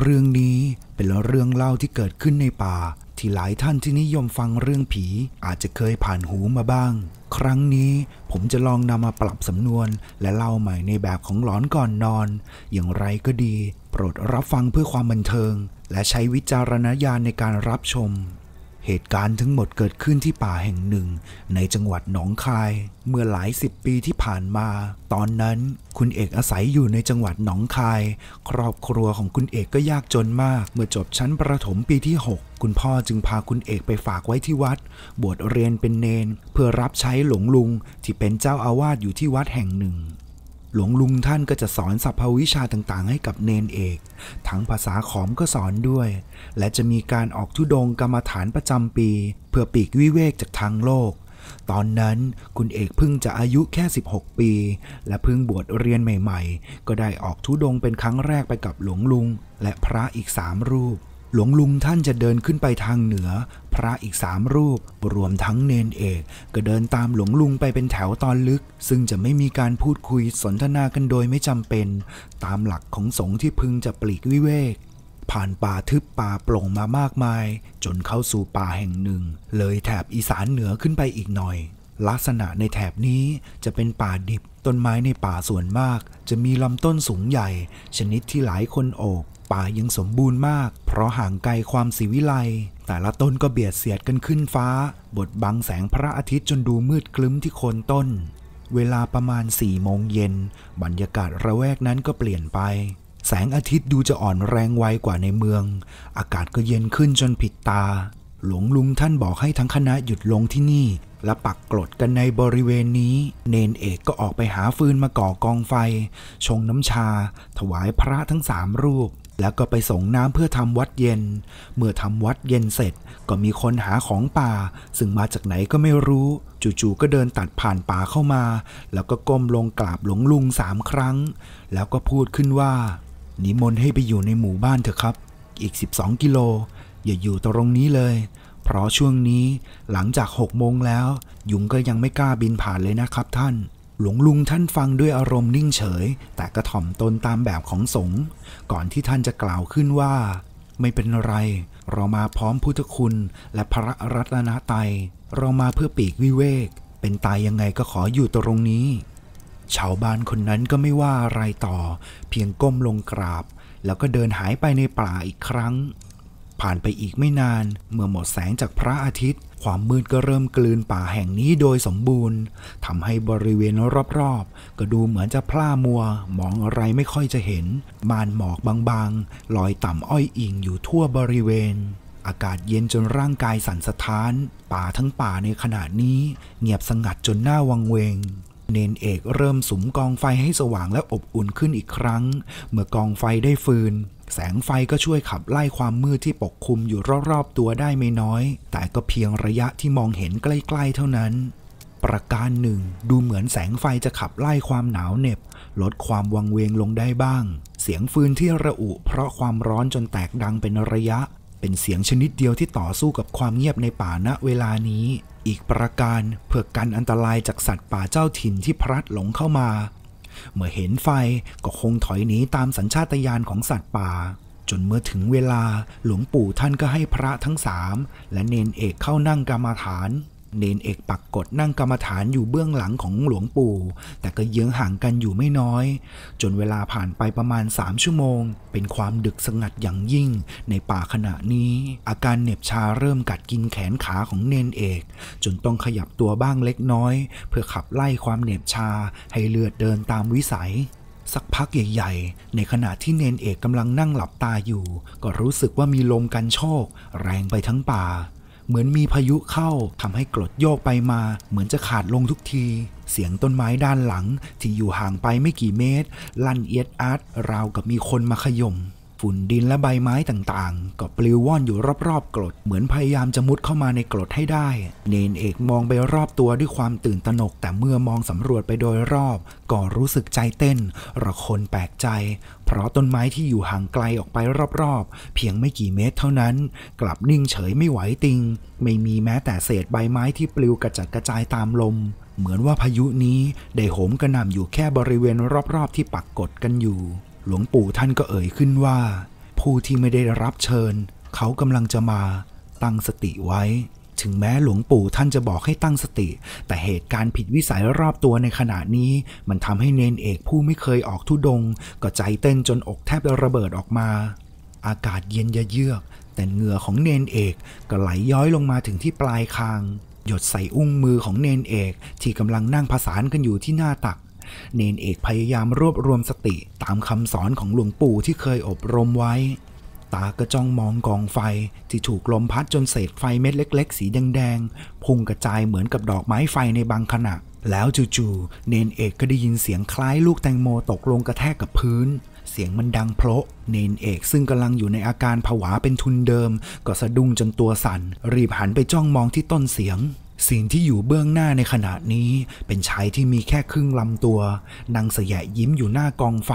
เรื่องนี้เป็นเรื่องเล่าที่เกิดขึ้นในป่า ที่หลายท่านที่นิยมฟังเรื่องผี อาจจะเคยผ่านหูมาบ้าง ครั้งนี้ผมจะลองนำมาปรับสำนวน และเล่าใหม่ในแบบของหลอนก่อนนอน อย่างไรก็ดี โปรดรับฟังเพื่อความบันเทิง และใช้วิจารณญาณในการรับชม เหตุการณ์ทั้งหมดเกิดขึ้นที่ป่าแห่งหนึ่ง ในจังหวัดหนองคาย เมื่อหลายสิบปีที่ผ่านมา ตอนนั้นคุณเอกอาศัยอยู่ในจังหวัดหนองคาย ครอบครัวของคุณเอกก็ยากจนมาก เมื่อจบชั้นประถมปีที่ 6 คุณพ่อจึงพาคุณเอกไปฝากไว้ที่วัด บวชเรียนเป็นเนน เพื่อรับใช้หลวงลุงที่เป็นเจ้าอาวาสอยู่ที่วัดแห่งหนึ่ง หลวงลุงท่านก็จะสอนสรรพวิชาต่างๆ ให้กับเนนเอก ทั้งภาษาขอมก็สอนด้วย และจะมีการออกทุดงกรรมฐานประจำปี เพื่อปีกวิเวกจากทางโลก ตอนนั้นคุณเอกเพิ่งจะอายุแค่ 16 ปี และเพิ่งบวชเรียนใหม่ ๆ ก็ได้ออกทุดงเป็นครั้งแรกไปกับหลวงลุง และพระอีกสามรูป หลวงลุงท่านจะเดินขึ้นไปทางเหนือ พระอีกสามรูป รวมทั้งเนนเอก ก็เดินตามหลวงลุงไปเป็นแถวตอนลึก ซึ่งจะไม่มีการพูดคุยสนทนากันโดยไม่จำเป็น ตามหลักของสงฆ์ที่พึงจะปลีกวิเวก ผ่านป่าทึบป่าโปร่งมามากมาย จนเข้าสู่ป่าแห่งหนึ่ง เลยแถบอีสานเหนือขึ้นไปอีกหน่อย ลักษณะในแถบนี้จะเป็นป่าดิบ ต้นไม้ในป่าส่วนมาก จะมีลำต้นสูงใหญ่ ชนิดที่หลายคนโอบ ป่ายังสมบูรณ์มาก เพราะห่างไกลความศิวิไลแต่ละต้นก็เบียดเสียดกันขึ้นฟ้า บดบังแสงพระอาทิตย์จนดูมืดคลึ้มที่โคนต้น เวลาประมาณสี่โมงเย็น บรรยากาศระแวกนั้นก็เปลี่ยนไป แสงอาทิตย์ดูจะอ่อนแรงไวกว่าในเมือง อากาศก็เย็นขึ้นจนผิดตา หลวงลุงท่านบอกให้ทั้งคณะหยุดลงที่นี่ และปักกรดกันในบริเวณนี้ เนนเอกก็ออกไปหาฟืนมาก่อกองไฟ ชงน้ำชา ถวายพระทั้งสามรูป แล้วก็ไปส่งน้ำเพื่อทำวัดเย็น เมื่อทำวัดเย็นเสร็จก็มีคนหาของป่า ซึ่งมาจากไหนก็ไม่รู้ จู่ๆก็เดินตัดผ่านป่าเข้ามา แล้วก็ก้มลงกราบหลวงลุงสามครั้ง แล้วก็พูดขึ้นว่า นิมนต์ให้ไปอยู่ในหมู่บ้านเถอะครับ อีก 12 กิโล อย่าอยู่ตรงนี้เลย เพราะช่วงนี้หลังจาก6โมงแล้ว ยุงก็ยังไม่กล้าบินผ่านเลยนะครับท่าน หลวงลุงท่านฟังด้วยอารมณ์นิ่งเฉย แต่กระถ่อมตนตามแบบของสงฆ์ก่อนที่ท่านจะกล่าวขึ้นว่า ไม่เป็นไร เรามาพร้อมพุทธคุณและพระรัตนตรัยเรามาเพื่อปีกวิเวก เป็นตายยังไงก็ขออยู่ตรงนี้ ชาวบ้านคนนั้นก็ไม่ว่าอะไรต่อ เพียงก้มลงกราบ แล้วก็เดินหายไปในป่าอีกครั้ง ผ่านไปอีกไม่นาน เมื่อหมดแสงจากพระอาทิตย์ ความมืดก็เริ่มกลืนป่าแห่งนี้โดยสมบูรณ์ทำให้บริเวณรอบๆ ก็ดูเหมือนจะพล่ามัว มองอะไรไม่ค่อยจะเห็นมานหมอกบางๆ ลอยต่ำอ้อยอิงอยู่ทั่วบริเวณ อากาศเย็นจนร่างกายสั่นสะท้าน ป่าทั้งป่าในขณะนี้ เงียบสงัดจนหน้าวังเวงเนนเอกเริ่มสุมกองไฟให้สว่างและอบอุ่นขึ้นอีกครั้ง เมื่อกองไฟได้ฟืน แสงไฟก็ช่วยขับไล่ความมืดที่ปกคลุมอยู่รอบๆตัวได้ไม่น้อย แต่ก็เพียงระยะที่มองเห็นใกล้ๆเท่านั้น ประการหนึ่ง ดูเหมือนแสงไฟจะขับไล่ความหนาวเหน็บ ลดความวังเวงลงได้บ้าง เสียงฟืนที่ระอุ เพราะความร้อนจนแตกดังเป็นระยะ เป็นเสียงชนิดเดียวที่ต่อสู้กับความเงียบในป่าณเวลานี้อีกประการเพื่อกันอันตรายจากสัตว์ป่าเจ้าถิ่นที่พลัดหลงเข้ามา เมื่อเห็นไฟก็คงถอยหนีตามสัญชาตญาณของสัตว์ป่า จนเมื่อถึงเวลาหลวงปู่ท่านก็ให้พระทั้งสามและเนนเอกเข้านั่งกรรมาฐาน เนนเอกปักกดนั่งกรรมฐานอยู่เบื้องหลังของหลวงปู่ แต่ก็เยื้องห่างกันอยู่ไม่น้อย จนเวลาผ่านไปประมาณสามชั่วโมง เป็นความดึกสงัดอย่างยิ่ง ในป่าขณะนี้ อาการเหน็บชาเริ่มกัดกินแขนขาของเนนเอก จนต้องขยับตัวบ้างเล็กน้อย เพื่อขับไล่ความเหน็บชาให้เลือดเดินตามวิสัยสักพักใหญ่ ๆ ในขณะที่เนนเอกกำลังนั่งหลับตาอยู่ ก็รู้สึกว่ามีลมกันโชก แรงไปทั้งป่า เหมือนมีพายุเข้าทำให้กรดโยกไปมา เหมือนจะขาดลงทุกที เสียงต้นไม้ด้านหลัง ที่อยู่ห่างไปไม่กี่เมตร ลั่นเอียดอาร์ตราวกับมีคนมาขย่ม ฝุ่นดินและใบไม้ต่างๆ ก็ปลิวว่อนอยู่รอบๆกรด เหมือนพยายามจะมุดเข้ามาในกรดให้ได้ เนนเอกมองไปรอบตัวด้วยความตื่นตระหนก แต่เมื่อมองสำรวจไปโดยรอบ ก็รู้สึกใจเต้น ระคนแปลกใจ เพราะต้นไม้ที่อยู่ห่างไกลออกไปรอบๆ เพียงไม่กี่เมตรเท่านั้น กลับนิ่งเฉยไม่ไหวติง ไม่มีแม้แต่เศษใบไม้ที่ปลิวกระจัดกระจายตามลมเหมือนว่าพายุนี้ได้โหมกระหน่ำอยู่แค่บริเวณรอบๆที่ปักกดกันอยู่ หลวงปู่ท่านก็เอ่ยขึ้นว่า ผู้ที่ไม่ได้รับเชิญ เขากำลังจะมาตั้งสติไว้ ถึงแม้หลวงปู่ท่านจะบอกให้ตั้งสติ แต่เหตุการณ์ผิดวิสัยรอบตัวในขณะนี้ มันทำให้เนนเอกผู้ไม่เคยออกทุดง ก็ใจเต้นจนอกแทบระเบิดออกมา อากาศเย็นยะเยือก แต่เหงื่อของเนนเอกก็ไหลย้อยลงมาถึงที่ปลายคางหยดใส่อุ้งมือของเนนเอกที่กำลังนั่งผสานกันอยู่ที่หน้าตัก เนนเอกพยายามรวบรวมสติตามคำสอนของหลวงปู่ที่เคยอบรมไว้ ตาก็จ้องมองกองไฟที่ถูกลมพัดจนเศษไฟเม็ดเล็ก ๆ สีแดงๆพุ่งกระจายเหมือนกับดอกไม้ไฟในบางขณะ แล้วจู่ๆเนนเอกก็ได้ยินเสียงคล้ายลูกแตงโมตกลงกระแทกกับพื้นเสียงมันดังเพราะเนนเอกซึ่งกำลังอยู่ในอาการผวาเป็นทุนเดิม ก็สะดุ้งจนตัวสั่น รีบหันไปจ้องมองที่ต้นเสียง สิ่งที่อยู่เบื้องหน้าในขณะนี้ เป็นชายที่มีแค่ครึ่งลำตัว นางเสยะยิ้มอยู่หน้ากองไฟ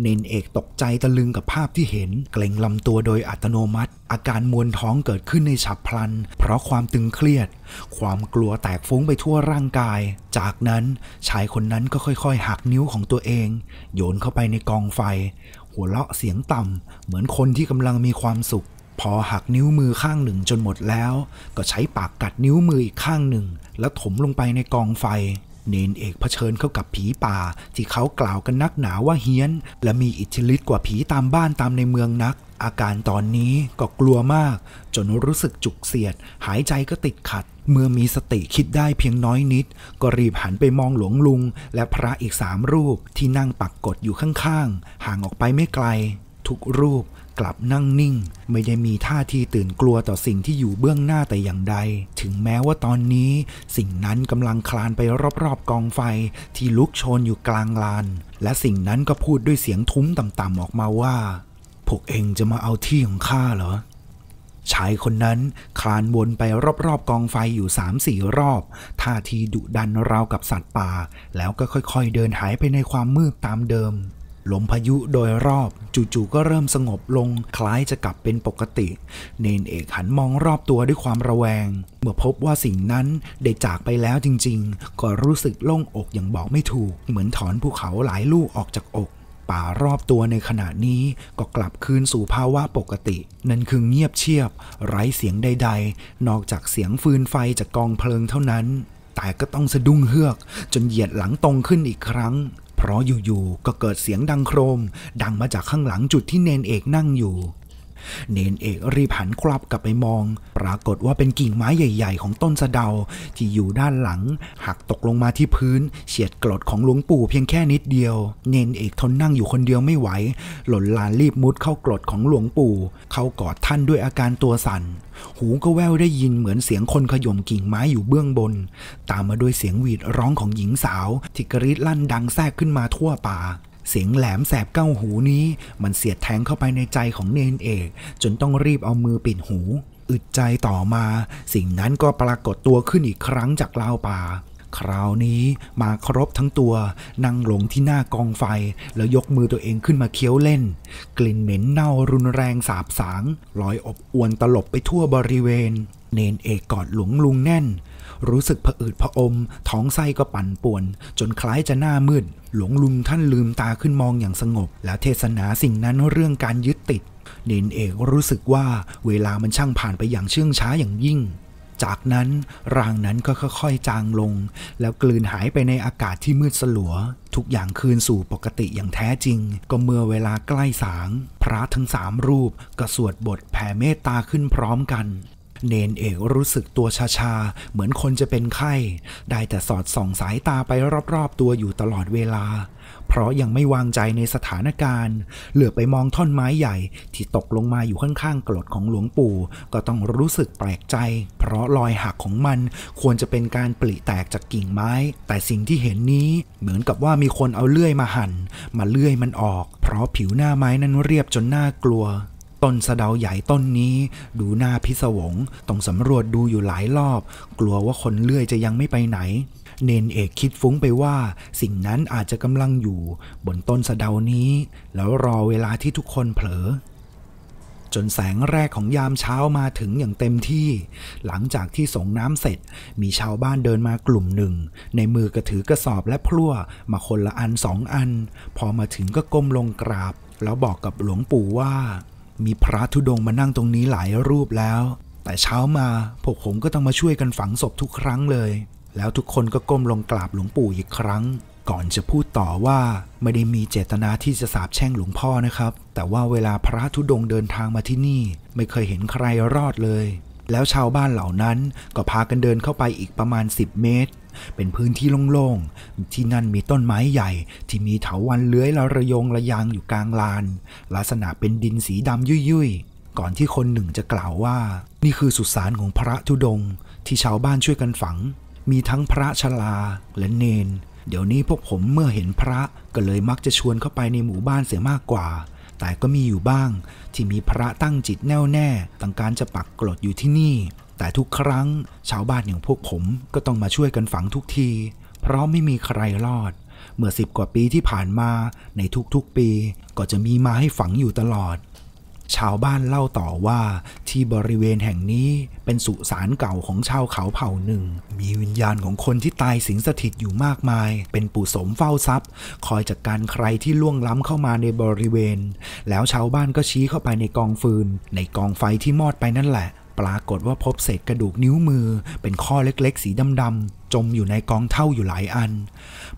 เนนเอกตกใจตะลึงกับภาพที่เห็น เกรงลำตัวโดยอัตโนมัติ อาการมวนท้องเกิดขึ้นในฉับพลัน เพราะความตึงเครียด ความกลัวแตกฟุ้งไปทั่วร่างกาย จากนั้นชายคนนั้นก็ค่อยๆ หักนิ้วของตัวเอง โยนเข้าไปในกองไฟ หัวเราะเสียงต่ำเหมือนคนที่กำลังมีความสุข พอหักนิ้วมือข้างหนึ่งจนหมดแล้ว ก็ใช้ปากกัดนิ้วมืออีกข้างหนึ่ง แล้วถมลงไปในกองไฟ เนนเอกเผชิญเข้ากับผีป่า ที่เขากล่าวกันนักหนาว่าเฮี้ยน และมีอิทธิฤทธิ์กว่าผีตามบ้านตามในเมืองนัก อาการตอนนี้ก็กลัวมาก จนรู้สึกจุกเสียด หายใจก็ติดขัด เมื่อมีสติคิดได้เพียงน้อยนิด ก็รีบหันไปมองหลวงลุง และพระอีกสามรูปที่นั่งปักกดอยู่ข้างๆห่างออกไปไม่ไกล ทุกรูปกลับนั่งนิ่ง ไม่ได้มีท่าทีตื่นกลัวต่อสิ่งที่อยู่เบื้องหน้าแต่อย่างใด ถึงแม้ว่าตอนนี้สิ่งนั้นกำลังคลานไปรอบๆกองไฟที่ลุกโชนอยู่กลางลาน และสิ่งนั้นก็พูดด้วยเสียงทุ้มต่ำๆออกมาว่า พวกเองจะมาเอาที่ของข้าเหรอชายคนนั้นคลานวนไปรอบๆกองไฟอยู่สามสี่รอบ ท่าทีดุดันราวกับสัตว์ป่า แล้วก็ค่อยๆเดินหายไปในความมืดตามเดิม ลมพายุโดยรอบจู่ๆก็เริ่มสงบลงคล้ายจะกลับเป็นปกติ เนนเอกหันมองรอบตัวด้วยความระแวง เมื่อพบว่าสิ่งนั้นได้จากไปแล้วจริงๆ ก็รู้สึกโล่งอกอย่างบอกไม่ถูก เหมือนถอนภูเขาหลายลูกออกจากอก ป่ารอบตัวในขณะนี้ก็กลับคืนสู่ภาวะปกติ นั่นคือเงียบเชียบ ไร้เสียงใด ๆ นอกจากเสียงฟืนไฟจากกองเพลิงเท่านั้นแต่ก็ต้องสะดุ้งเฮือก จนเหยียดหลังตรงขึ้นอีกครั้ง เพราะอยู่ๆก็เกิดเสียงดังโครม ดังมาจากข้างหลังจุดที่เนนเอกนั่งอยู่ เนนเอกรีบหันกลับกลับไปมอง ปรากฏว่าเป็นกิ่งไม้ใหญ่ ๆ ของต้นสะเดา ที่อยู่ด้านหลัง หักตกลงมาที่พื้น เฉียดกรดของหลวงปู่เพียงแค่นิดเดียว เนนเอกทนนั่งอยู่คนเดียวไม่ไหว หล่นลานรีบมุดเข้ากรดของหลวงปู่ เข้ากอดท่านด้วยอาการตัวสั่น หูก็แว่วได้ยินเหมือนเสียงคนขย่มกิ่งไม้อยู่เบื้องบน ตามมาด้วยเสียงหวีดร้องของหญิงสาว ที่กรีดลั่นดังแทรกขึ้นมาทั่วป่า เสียงแหลมแสบเก้าหูนี้มันเสียดแทงเข้าไปในใจของเนนเอก จนต้องรีบเอามือปิดหู อึดใจต่อมา สิ่งนั้นก็ปรากฏตัวขึ้นอีกครั้งจากราวป่า คราวนี้มาครบทั้งตัว นั่งหลงที่หน้ากองไฟ แล้วยกมือตัวเองขึ้นมาเคี้ยวเล่น กลิ่นเหม็นเน่ารุนแรงสาบสางลอยอบอวนตลบไปทั่วบริเวณ เนนเอกกอดหลวงลุงแน่น รู้สึกผะอืดผะอม ท้องไส้ก็ปั่นป่วน จนคล้ายจะหน้ามืด หลวงลุงท่านลืมตาขึ้นมองอย่างสงบ แล้วเทศนาสิ่งนั้นเรื่องการยึดติด เนนเอกรู้สึกว่าเวลามันช่างผ่านไปอย่างเชื่องช้าอย่างยิ่ง จากนั้นร่างนั้นก็ค่อยๆจางลง แล้วกลืนหายไปในอากาศที่มืดสลัว ทุกอย่างคืนสู่ปกติอย่างแท้จริง ก็เมื่อเวลาใกล้สาง พระทั้งสามรูปก็สวดบทแผ่เมตตาขึ้นพร้อมกัน เนนเอกรู้สึกตัวชาๆ เหมือนคนจะเป็นไข้ ได้แต่สอดส่องสายตาไปรอบๆ ตัวอยู่ตลอดเวลา เพราะยังไม่วางใจในสถานการณ์ เหลือไปมองท่อนไม้ใหญ่ ที่ตกลงมาอยู่ข้างๆกรดของหลวงปู่ ก็ต้องรู้สึกแปลกใจ เพราะรอยหักของมันควรจะเป็นการปลิแตกจากกิ่งไม้ แต่สิ่งที่เห็นนี้เหมือนกับว่ามีคนเอาเลื่อยมาหั่น มาเลื่อยมันออก เพราะผิวหน้าไม้นั้นเรียบจนน่ากลัว ต้นสะเดาใหญ่ต้นนี้ดูหน่าพิศวงต้องสำรวจดูอยู่หลายรอบ กลัวว่าคนเลื่อยจะยังไม่ไปไหน เนนเอกคิดฟุ้งไปว่า สิ่งนั้นอาจจะกำลังอยู่ บนต้นสะเดานี้ แล้วรอเวลาที่ทุกคนเผลอ จนแสงแรกของยามเช้ามาถึงอย่างเต็มที่ หลังจากที่ส่งน้ำเสร็จ มีชาวบ้านเดินมากลุ่มหนึ่ง ในมือกระถือกระสอบและพลั่วมาคนละอันสองอัน พอมาถึงก็ก้มลงกราบ แล้วบอกกับหลวงปู่ว่า มีพระธุดงค์มานั่งตรงนี้หลายรูปแล้ว แต่เช้ามาพวกผมก็ต้องมาช่วยกันฝังศพทุกครั้งเลย แล้วทุกคนก็ก้มลงกราบหลวงปู่อีกครั้ง ก่อนจะพูดต่อว่าไม่ได้มีเจตนาที่จะสาบแช่งหลวงพ่อนะครับ แต่ว่าเวลาพระธุดงค์เดินทางมาที่นี่ ไม่เคยเห็นใครรอดเลย แล้วชาวบ้านเหล่านั้นก็พากันเดินเข้าไปอีกประมาณ 10 เมตร เป็นพื้นที่โล่งๆ ที่นั่นมีต้นไม้ใหญ่ ที่มีเถาวัลย์เลื้อยละระยงระยางอยู่กลางลาน ลักษณะเป็นดินสีดำยุ่ยๆ ก่อนที่คนหนึ่งจะกล่าวว่า นี่คือสุสานของพระธุดงที่ชาวบ้านช่วยกันฝัง มีทั้งพระชลาและเนน เดี๋ยวนี้พวกผมเมื่อเห็นพระก็เลยมักจะชวนเข้าไปในหมู่บ้านเสียมากกว่า แต่ก็มีอยู่บ้างที่มีพระตั้งจิตแน่วแน่ตั้งการจะปักกรดอยู่ที่นี่ แต่ทุกครั้งชาวบ้านอย่างพวกผมก็ต้องมาช่วยกันฝังทุกที เพราะไม่มีใครรอด เมื่อสิบกว่าปีที่ผ่านมาในทุกๆปีก็จะมีมาให้ฝังอยู่ตลอด ชาวบ้านเล่าต่อว่าที่บริเวณแห่งนี้เป็นสุสานเก่าของชาวเขาเผ่าหนึ่ง มีวิญญาณของคนที่ตายสิงสถิตอยู่มากมาย เป็นปู่สมเฝ้าทรัพย์ คอยจัดการใครที่ล่วงล้ำเข้ามาในบริเวณ แล้วชาวบ้านก็ชี้เข้าไปในกองฟืน ในกองไฟที่มอดไปนั่นแหละ ปรากฏว่าพบเศษกระดูกนิ้วมือ เป็นข้อเล็กๆ สีดำๆจมอยู่ในกองเท่าอยู่หลายอัน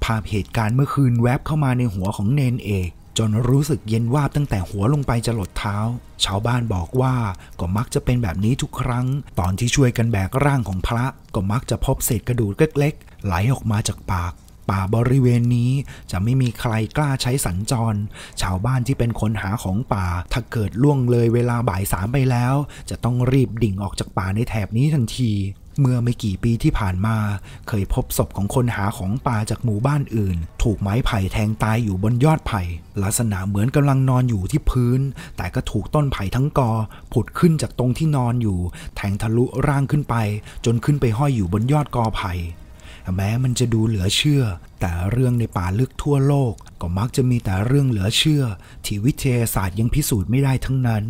ภาพเหตุการณ์เมื่อคืนแวบเข้ามาในหัวของเนนเอกจนรู้สึกเย็นวาบตั้งแต่หัวลงไปจะหลดเท้า ชาวบ้านบอกว่าก็มักจะเป็นแบบนี้ทุกครั้ง ตอนที่ช่วยกันแบกร่างของพระก็มักจะพบเศษกระดูกเล็กๆ ไหลออกมาจากปาก ป่าบริเวณนี้จะไม่มีใครกล้าใช้สัญจร ชาวบ้านที่เป็นคนหาของป่า ถ้าเกิดล่วงเลยเวลาบ่ายสามไปแล้ว จะต้องรีบดิ่งออกจากป่าในแถบนี้ทันที เมื่อไม่กี่ปีที่ผ่านมา เคยพบศพของคนหาของป่าจากหมู่บ้านอื่น ถูกไม้ไผ่แทงตายอยู่บนยอดไผ่ ลักษณะเหมือนกำลังนอนอยู่ที่พื้น แต่ก็ถูกต้นไผ่ทั้งกอ ผุดขึ้นจากตรงที่นอนอยู่ แทงทะลุร่างขึ้นไป จนขึ้นไปห้อยอยู่บนยอดกอไผ่ แม้มันจะดูเหลือเชื่อ แต่เรื่องในป่าลึกทั่วโลก ก็มักจะมีแต่เรื่องเหลือเชื่อ ที่วิทยาศาสตร์ยังพิสูจน์ไม่ได้ทั้งนั้น